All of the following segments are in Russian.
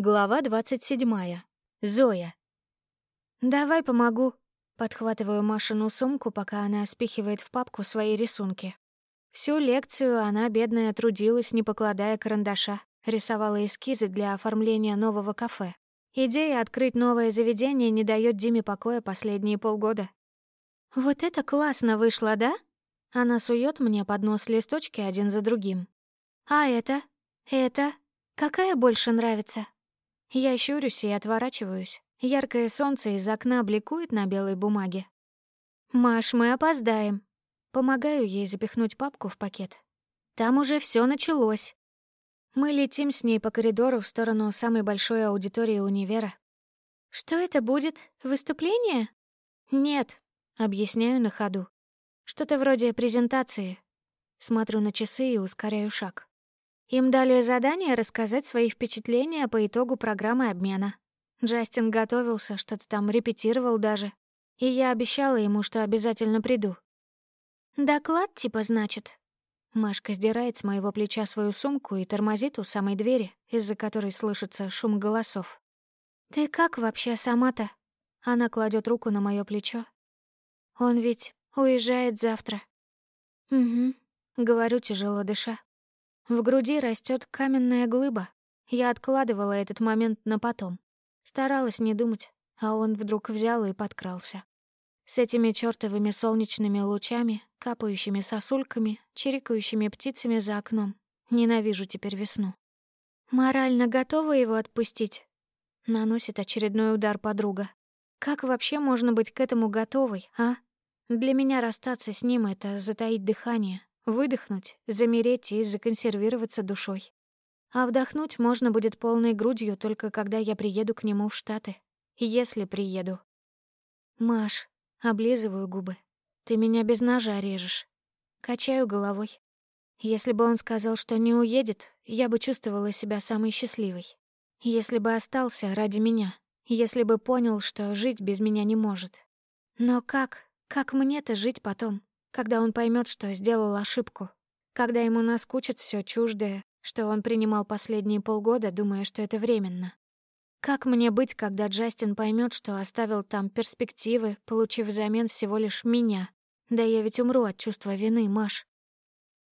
Глава 27. Зоя. «Давай помогу», — подхватываю Машину сумку, пока она спихивает в папку свои рисунки. Всю лекцию она, бедная, трудилась, не покладая карандаша, рисовала эскизы для оформления нового кафе. Идея открыть новое заведение не дает Диме покоя последние полгода. «Вот это классно вышло, да?» Она сует мне под нос листочки один за другим. «А это? Это? Какая больше нравится?» Я щурюсь и отворачиваюсь. Яркое солнце из окна бликует на белой бумаге. «Маш, мы опоздаем». Помогаю ей запихнуть папку в пакет. Там уже все началось. Мы летим с ней по коридору в сторону самой большой аудитории универа. «Что это будет? Выступление?» «Нет», — объясняю на ходу. «Что-то вроде презентации». Смотрю на часы и ускоряю шаг. Им дали задание рассказать свои впечатления по итогу программы обмена. Джастин готовился, что-то там репетировал даже. И я обещала ему, что обязательно приду. «Доклад типа, значит?» Машка сдирает с моего плеча свою сумку и тормозит у самой двери, из-за которой слышится шум голосов. «Ты как вообще сама-то?» Она кладет руку на мое плечо. «Он ведь уезжает завтра». «Угу», — говорю, тяжело дыша. В груди растет каменная глыба. Я откладывала этот момент на потом. Старалась не думать, а он вдруг взял и подкрался. С этими чёртовыми солнечными лучами, капающими сосульками, чирикающими птицами за окном. Ненавижу теперь весну. Морально готова его отпустить? Наносит очередной удар подруга. Как вообще можно быть к этому готовой, а? Для меня расстаться с ним — это затаить дыхание, Выдохнуть, замереть и законсервироваться душой. А вдохнуть можно будет полной грудью только когда я приеду к нему в Штаты. Если приеду. Маш, облизываю губы. Ты меня без ножа режешь. Качаю головой. Если бы он сказал, что не уедет, я бы чувствовала себя самой счастливой. Если бы остался ради меня. Если бы понял, что жить без меня не может. Но как? Как мне-то жить потом? Когда он поймет, что сделал ошибку, когда ему наскучит все чуждое, что он принимал последние полгода, думая, что это временно. Как мне быть, когда Джастин поймет, что оставил там перспективы, получив взамен всего лишь меня? Да я ведь умру от чувства вины, Маш.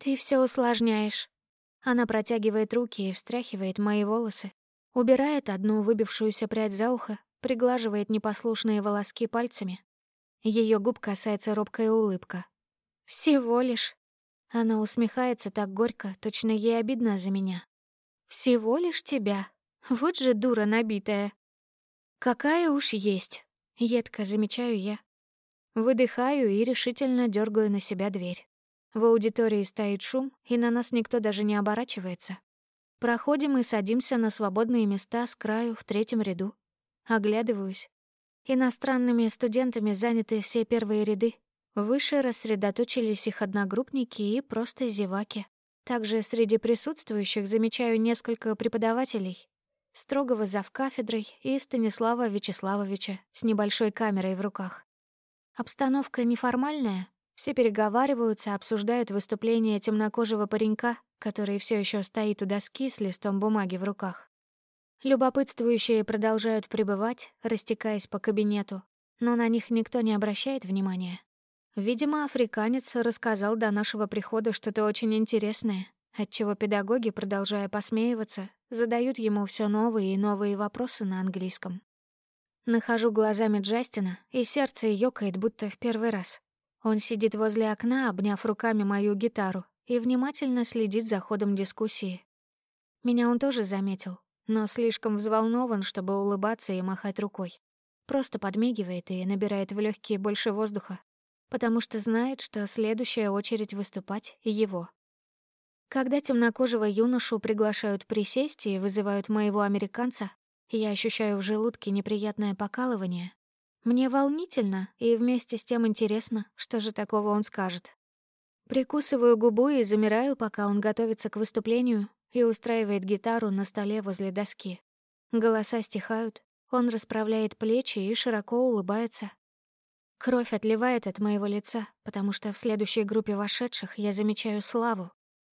Ты все усложняешь. Она протягивает руки и встряхивает мои волосы, убирает одну выбившуюся прядь за ухо, приглаживает непослушные волоски пальцами. Ее губ касается робкая улыбка, «Всего лишь...» Она усмехается так горько, точно ей обидно за меня. «Всего лишь тебя. Вот же дура набитая». «Какая уж есть», — едко замечаю я. Выдыхаю и решительно дергаю на себя дверь. В аудитории стоит шум, и на нас никто даже не оборачивается. Проходим и садимся на свободные места с краю в третьем ряду. Оглядываюсь. Иностранными студентами заняты все первые ряды, Выше рассредоточились их одногруппники и просто зеваки. Также среди присутствующих замечаю несколько преподавателей, строгого завкафедрой и Станислава Вячеславовича с небольшой камерой в руках. Обстановка неформальная, все переговариваются, обсуждают выступление темнокожего паренька, который все еще стоит у доски с листом бумаги в руках. Любопытствующие продолжают пребывать, растекаясь по кабинету, но на них никто не обращает внимания. Видимо, африканец рассказал до нашего прихода что-то очень интересное, отчего педагоги, продолжая посмеиваться, задают ему все новые и новые вопросы на английском. Нахожу глазами Джастина, и сердце ёкает, будто в первый раз. Он сидит возле окна, обняв руками мою гитару, и внимательно следит за ходом дискуссии. Меня он тоже заметил, но слишком взволнован, чтобы улыбаться и махать рукой. Просто подмигивает и набирает в легкие больше воздуха, потому что знает, что следующая очередь выступать — его. Когда темнокожего юношу приглашают присесть и вызывают моего американца, я ощущаю в желудке неприятное покалывание. Мне волнительно и вместе с тем интересно, что же такого он скажет. Прикусываю губу и замираю, пока он готовится к выступлению и устраивает гитару на столе возле доски. Голоса стихают, он расправляет плечи и широко улыбается, Кровь отливает от моего лица, потому что в следующей группе вошедших я замечаю Славу.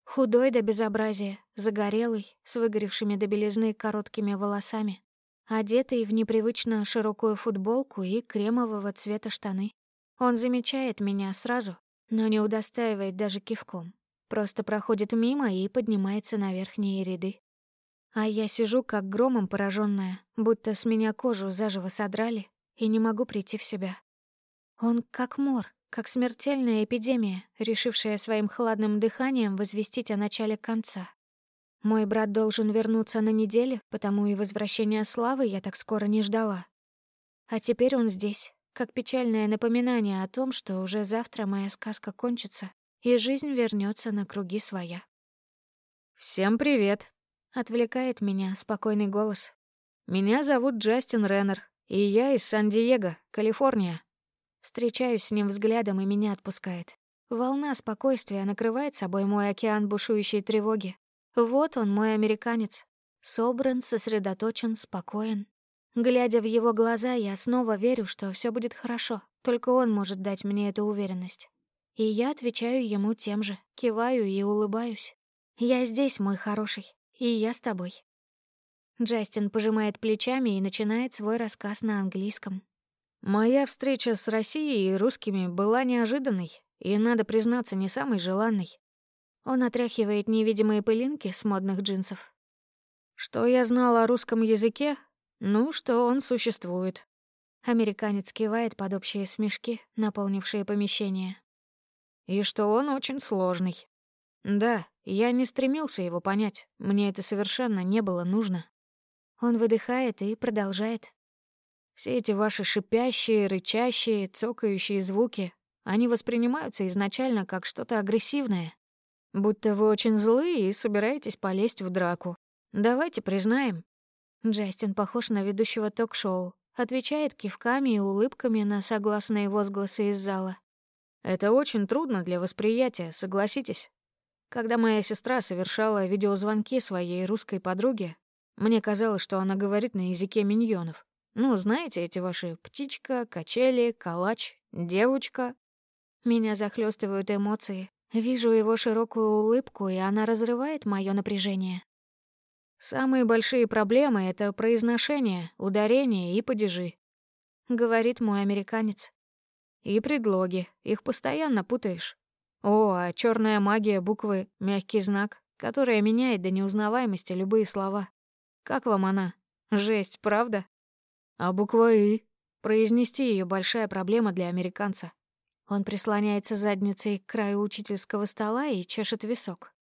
Худой до безобразия, загорелый, с выгоревшими до белизны короткими волосами, одетый в непривычно широкую футболку и кремового цвета штаны. Он замечает меня сразу, но не удостаивает даже кивком. Просто проходит мимо и поднимается на верхние ряды. А я сижу как громом пораженная, будто с меня кожу заживо содрали, и не могу прийти в себя. Он как мор, как смертельная эпидемия, решившая своим хладным дыханием возвестить о начале конца. Мой брат должен вернуться на неделе, потому и возвращения славы я так скоро не ждала. А теперь он здесь, как печальное напоминание о том, что уже завтра моя сказка кончится, и жизнь вернется на круги своя. «Всем привет!» — отвлекает меня спокойный голос. «Меня зовут Джастин Реннер, и я из Сан-Диего, Калифорния». Встречаюсь с ним взглядом, и меня отпускает. Волна спокойствия накрывает собой мой океан бушующей тревоги. Вот он, мой американец. Собран, сосредоточен, спокоен. Глядя в его глаза, я снова верю, что все будет хорошо. Только он может дать мне эту уверенность. И я отвечаю ему тем же, киваю и улыбаюсь. «Я здесь, мой хороший, и я с тобой». Джастин пожимает плечами и начинает свой рассказ на английском. «Моя встреча с Россией и русскими была неожиданной и, надо признаться, не самой желанной». Он отряхивает невидимые пылинки с модных джинсов. «Что я знал о русском языке? Ну, что он существует». Американец кивает под общие смешки, наполнившие помещение. «И что он очень сложный. Да, я не стремился его понять, мне это совершенно не было нужно. Он выдыхает и продолжает. Все эти ваши шипящие, рычащие, цокающие звуки, они воспринимаются изначально как что-то агрессивное. Будто вы очень злые и собираетесь полезть в драку. Давайте признаем. Джастин похож на ведущего ток-шоу, отвечает кивками и улыбками на согласные возгласы из зала. Это очень трудно для восприятия, согласитесь. Когда моя сестра совершала видеозвонки своей русской подруге, мне казалось, что она говорит на языке миньонов. Ну, знаете, эти ваши птичка, качели, калач, девочка. Меня захлестывают эмоции. Вижу его широкую улыбку, и она разрывает мое напряжение. Самые большие проблемы — это произношение, ударение и падежи. Говорит мой американец. И предлоги. Их постоянно путаешь. О, а черная магия буквы — мягкий знак, которая меняет до неузнаваемости любые слова. Как вам она? Жесть, правда? А буква «и»? Произнести ее большая проблема для американца. Он прислоняется задницей к краю учительского стола и чешет висок.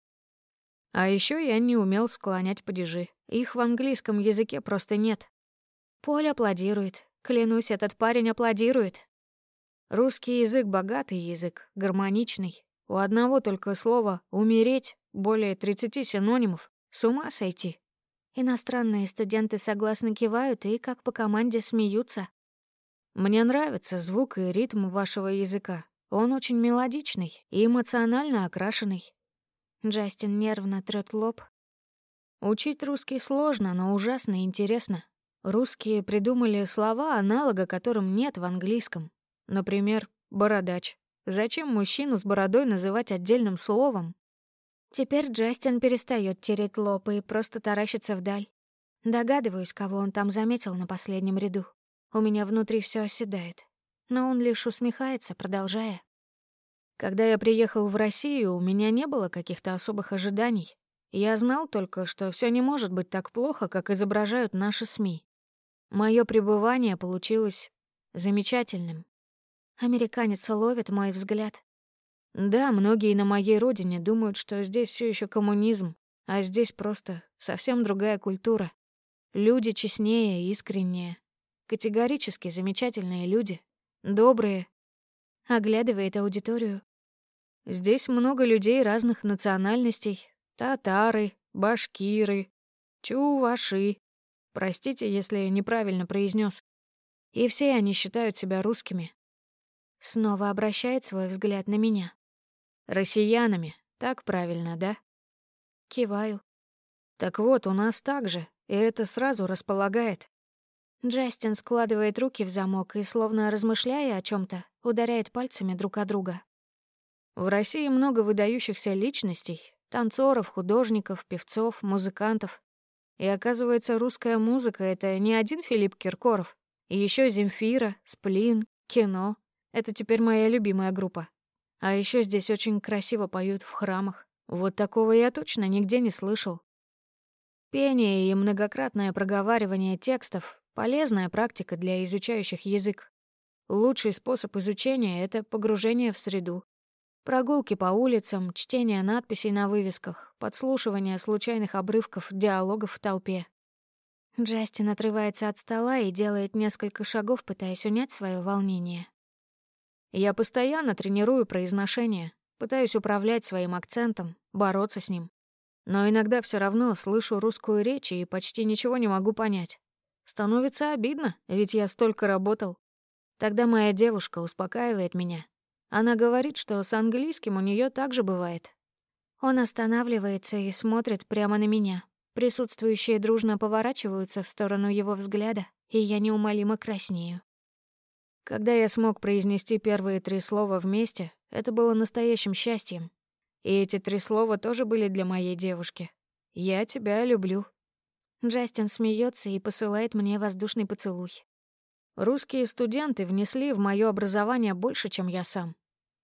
А еще я не умел склонять падежи. Их в английском языке просто нет. Поль аплодирует. Клянусь, этот парень аплодирует. Русский язык — богатый язык, гармоничный. У одного только слова «умереть» более 30 синонимов. С ума сойти. Иностранные студенты согласно кивают и, как по команде, смеются. Мне нравится звук и ритм вашего языка. Он очень мелодичный и эмоционально окрашенный. Джастин нервно трёт лоб. Учить русский сложно, но ужасно интересно. Русские придумали слова, аналога которым нет в английском. Например, «бородач». Зачем мужчину с бородой называть отдельным словом? Теперь Джастин перестает тереть лоб и просто таращится вдаль. Догадываюсь, кого он там заметил на последнем ряду. У меня внутри все оседает. Но он лишь усмехается, продолжая. Когда я приехал в Россию, у меня не было каких-то особых ожиданий. Я знал только, что все не может быть так плохо, как изображают наши СМИ. Мое пребывание получилось замечательным. Американец ловит мой взгляд, да, многие на моей родине думают, что здесь все еще коммунизм, а здесь просто совсем другая культура. Люди честнее, искреннее. Категорически замечательные люди. Добрые. Оглядывает аудиторию. Здесь много людей разных национальностей. Татары, башкиры, чуваши. Простите, если неправильно произнес. И все они считают себя русскими. Снова обращает свой взгляд на меня. Россиянами, так правильно, да? Киваю. Так вот, у нас так же, и это сразу располагает. Джастин складывает руки в замок и, словно размышляя о чем то ударяет пальцами друг о друга. В России много выдающихся личностей. Танцоров, художников, певцов, музыкантов. И оказывается, русская музыка — это не один Филипп Киркоров. И еще Земфира, Сплин, кино. Это теперь моя любимая группа. А еще здесь очень красиво поют в храмах. Вот такого я точно нигде не слышал. Пение и многократное проговаривание текстов — полезная практика для изучающих язык. Лучший способ изучения — это погружение в среду. Прогулки по улицам, чтение надписей на вывесках, подслушивание случайных обрывков диалогов в толпе. Джастин отрывается от стола и делает несколько шагов, пытаясь унять свое волнение. Я постоянно тренирую произношение, пытаюсь управлять своим акцентом, бороться с ним. Но иногда все равно слышу русскую речь и почти ничего не могу понять. Становится обидно, ведь я столько работал. Тогда моя девушка успокаивает меня. Она говорит, что с английским у нее также бывает. Он останавливается и смотрит прямо на меня. Присутствующие дружно поворачиваются в сторону его взгляда, и я неумолимо краснею. Когда я смог произнести первые три слова вместе, это было настоящим счастьем. И эти три слова тоже были для моей девушки. «Я тебя люблю». Джастин смеется и посылает мне воздушный поцелуй. Русские студенты внесли в моё образование больше, чем я сам.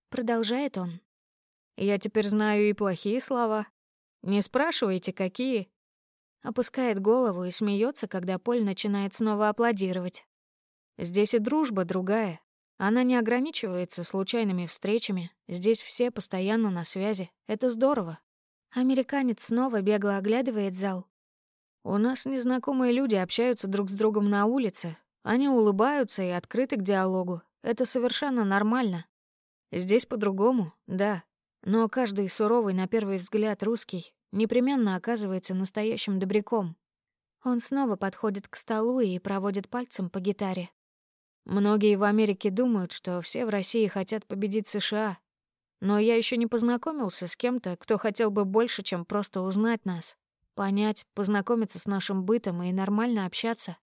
Продолжает он. Я теперь знаю и плохие слова. Не спрашивайте, какие. Опускает голову и смеется, когда Поль начинает снова аплодировать. Здесь и дружба другая. Она не ограничивается случайными встречами. Здесь все постоянно на связи. Это здорово. Американец снова бегло оглядывает зал. У нас незнакомые люди общаются друг с другом на улице, они улыбаются и открыты к диалогу. Это совершенно нормально. Здесь по-другому, да. Но каждый суровый на первый взгляд русский непременно оказывается настоящим добряком. Он снова подходит к столу и проводит пальцем по гитаре. Многие в Америке думают, что все в России хотят победить США. Но я еще не познакомился с кем-то, кто хотел бы больше, чем просто узнать нас, понять, познакомиться с нашим бытом и нормально общаться.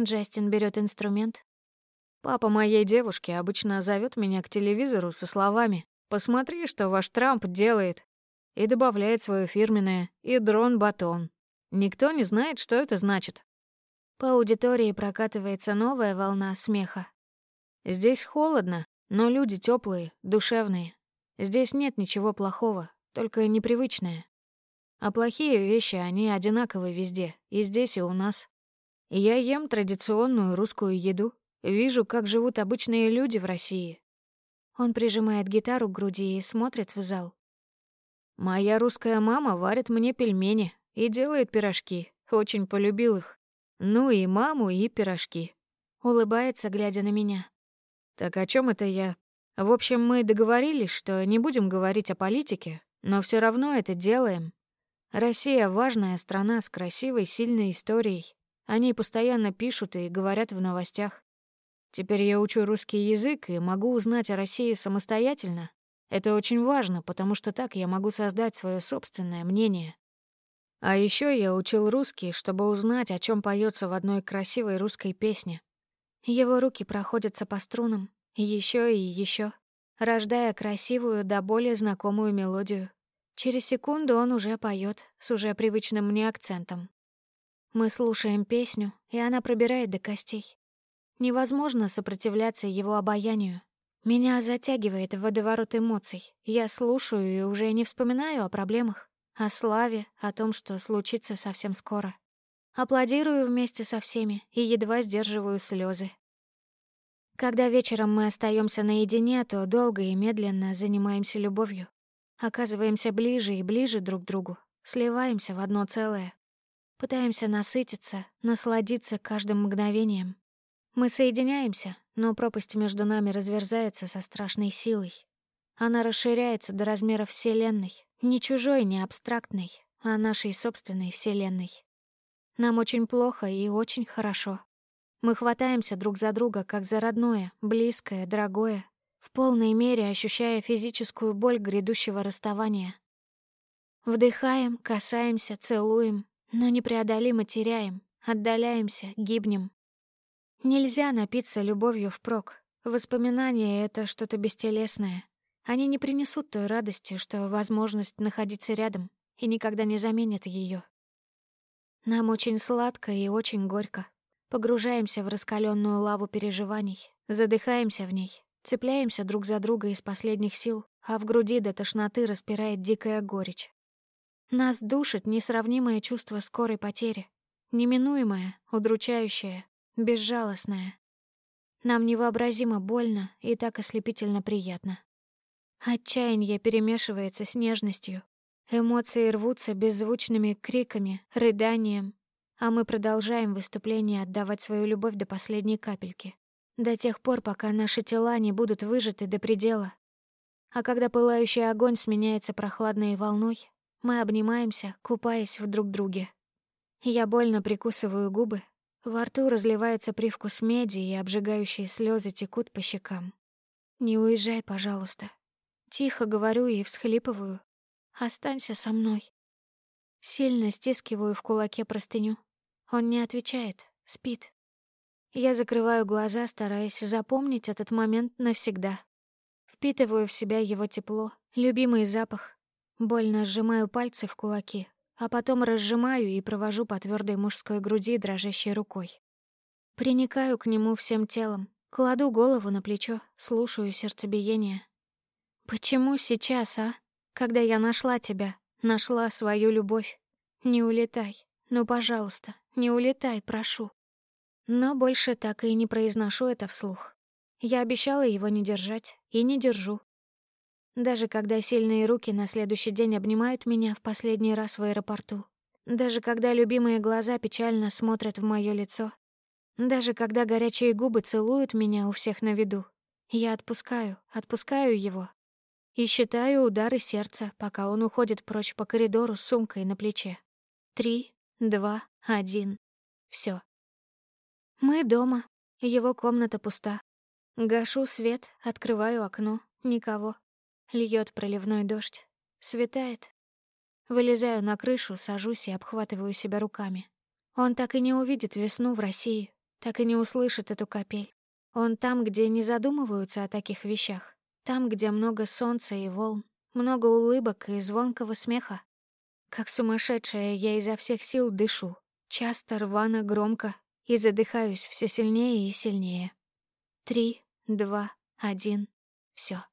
Джастин берет инструмент. Папа моей девушки обычно зовет меня к телевизору со словами «Посмотри, что ваш Трамп делает», и добавляет свое фирменное «и дрон-батон». Никто не знает, что это значит. По аудитории прокатывается новая волна смеха. Здесь холодно, но люди теплые, душевные. Здесь нет ничего плохого, только непривычное. А плохие вещи, они одинаковы везде, и здесь, и у нас. Я ем традиционную русскую еду, вижу, как живут обычные люди в России. Он прижимает гитару к груди и смотрит в зал. Моя русская мама варит мне пельмени и делает пирожки. Очень полюбил их. Ну и маму, и пирожки. Улыбается, глядя на меня. Так о чем это я? В общем, мы договорились, что не будем говорить о политике, но все равно это делаем. Россия — важная страна с красивой, сильной историей. Они постоянно пишут и говорят в новостях. Теперь я учу русский язык и могу узнать о России самостоятельно. Это очень важно, потому что так я могу создать свое собственное мнение. А еще я учил русский, чтобы узнать, о чем поется в одной красивой русской песне. Его руки проходятся по струнам, еще и еще, рождая красивую да более знакомую мелодию. Через секунду он уже поет с уже привычным мне акцентом. Мы слушаем песню, и она пробирает до костей. Невозможно сопротивляться его обаянию. Меня затягивает в водоворот эмоций. Я слушаю и уже не вспоминаю о проблемах, о славе, о том, что случится совсем скоро. Аплодирую вместе со всеми и едва сдерживаю слезы. Когда вечером мы остаемся наедине, то долго и медленно занимаемся любовью. Оказываемся ближе и ближе друг к другу, сливаемся в одно целое. Пытаемся насытиться, насладиться каждым мгновением. Мы соединяемся, но пропасть между нами разверзается со страшной силой. Она расширяется до размеров Вселенной, не чужой, не абстрактной, а нашей собственной Вселенной. Нам очень плохо и очень хорошо. Мы хватаемся друг за друга, как за родное, близкое, дорогое, в полной мере ощущая физическую боль грядущего расставания. Вдыхаем, касаемся, целуем, но непреодолимо теряем, отдаляемся, гибнем. Нельзя напиться любовью впрок. Воспоминания — это что-то бестелесное. Они не принесут той радости, что возможность находиться рядом, и никогда не заменят ее. Нам очень сладко и очень горько. Погружаемся в раскаленную лаву переживаний, задыхаемся в ней, цепляемся друг за друга из последних сил, а в груди до тошноты распирает дикая горечь. Нас душит несравнимое чувство скорой потери, неминуемое, удручающее, безжалостное. Нам невообразимо больно и так ослепительно приятно. Отчаяние перемешивается с нежностью. Эмоции рвутся беззвучными криками, рыданием, а мы продолжаем выступление отдавать свою любовь до последней капельки. До тех пор, пока наши тела не будут выжаты до предела. А когда пылающий огонь сменяется прохладной волной, мы обнимаемся, купаясь в друг друге. Я больно прикусываю губы, во рту разливается привкус меди, и обжигающие слезы текут по щекам. «Не уезжай, пожалуйста». Тихо говорю и всхлипываю. «Останься со мной». Сильно стискиваю в кулаке простыню. Он не отвечает, спит. Я закрываю глаза, стараясь запомнить этот момент навсегда. Впитываю в себя его тепло, любимый запах. Больно сжимаю пальцы в кулаки, а потом разжимаю и провожу по твердой мужской груди дрожащей рукой. Приникаю к нему всем телом, кладу голову на плечо, слушаю сердцебиение. Почему сейчас, а? Когда я нашла тебя, нашла свою любовь. Не улетай, ну, пожалуйста, не улетай, прошу. Но больше так и не произношу это вслух. Я обещала его не держать, и не держу. Даже когда сильные руки на следующий день обнимают меня в последний раз в аэропорту. Даже когда любимые глаза печально смотрят в моё лицо. Даже когда горячие губы целуют меня у всех на виду. Я отпускаю, отпускаю его. И считаю удары сердца, пока он уходит прочь по коридору с сумкой на плече. Три, два, один. Всё. Мы дома. Его комната пуста. Гашу свет, открываю окно. Никого. Льет проливной дождь. Светает. Вылезаю на крышу, сажусь и обхватываю себя руками. Он так и не увидит весну в России, так и не услышит эту капель. Он там, где не задумываются о таких вещах. Там, где много солнца и волн, много улыбок и звонкого смеха. Как сумасшедшая, я изо всех сил дышу. Часто, рвано, громко. И задыхаюсь все сильнее и сильнее. Три, два, один. Все.